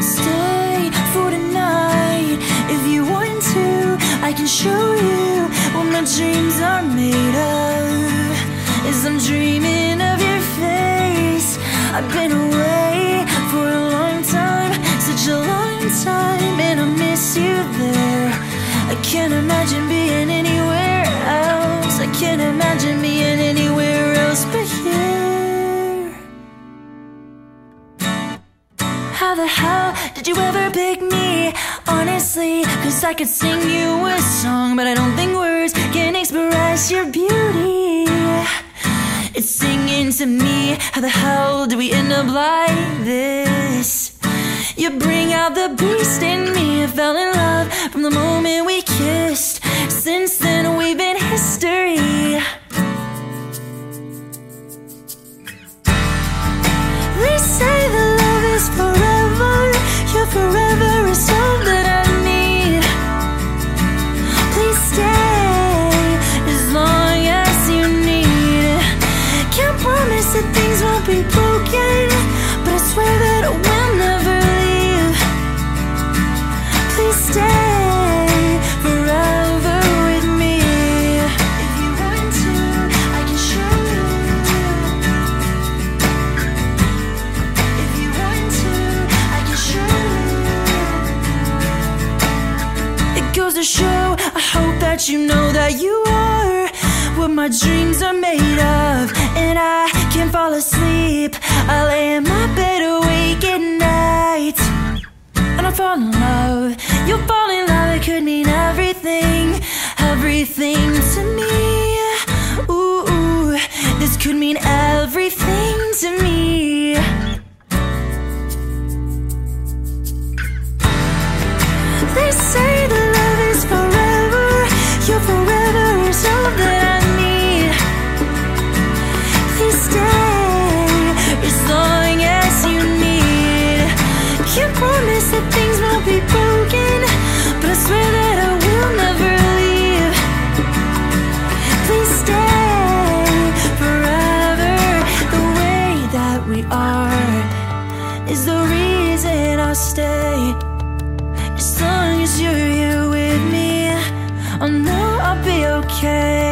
Stay for tonight if you want to. I can show you what my dreams are made of. As I'm dreaming of your face, I've been away for a long time, such a long time, and I miss you there. I can't imagine How the hell did you ever pick me? Honestly, cause I could sing you a song, but I don't think words can express your beauty. It's singing to me. How the hell do we end up like this? You bring out the beast in me. I fell in love from the moment we kissed. Since then, we've been history. To, can show I can show you. It goes to show, I hope that you know that you are what my dreams are made of. And I can't fall asleep. I lay in my fall in love. You'll fall in love, it could mean everything, everything the reason I'll stay. As long as you're here with me, I know I'll be okay.